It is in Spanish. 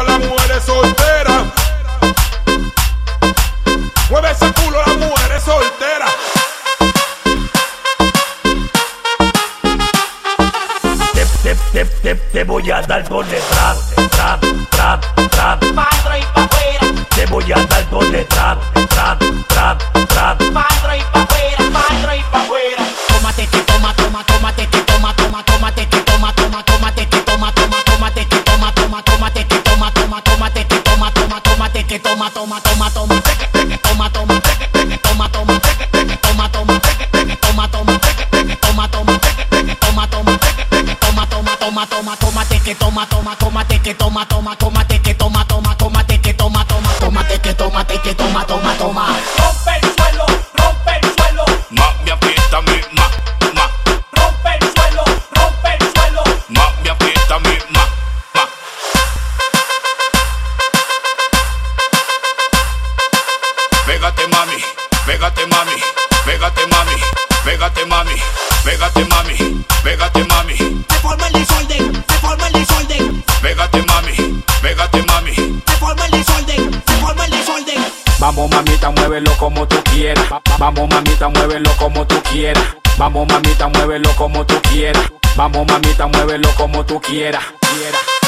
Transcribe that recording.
culo a las mujeres solteras. Mueve ese culo a las mujeres solteras. Te, te, te, te, voy a dar por detrás, trap, trap, trap, Padre y papera. Te voy a dar por detrás, trap, trap, trap, Padre y papera. que toma, toma, toma, toma, que toma, toma, que toma, toma, que toma, toma, que toma, toma, que toma, toma, que toma, toma, que toma, toma, toma, toma, toma, que toma, toma, toma, que toma, toma, toma, Pégate, mami, pégate, mami, pégate, mami, pégate, mami, pégate, mami, pégate, mami, Se forma el desorden, se forma el desorden, pégate, mami, pégate, mami. se forma el desorden, se forma el desorden. Vamos mamita, muévelo como tú quieras. Vamos mamita, muévelo como tú quieras. Vamos mamita, muévelo como tú quieras. Vamos mamita, muévelo como tú quieras. Quiera.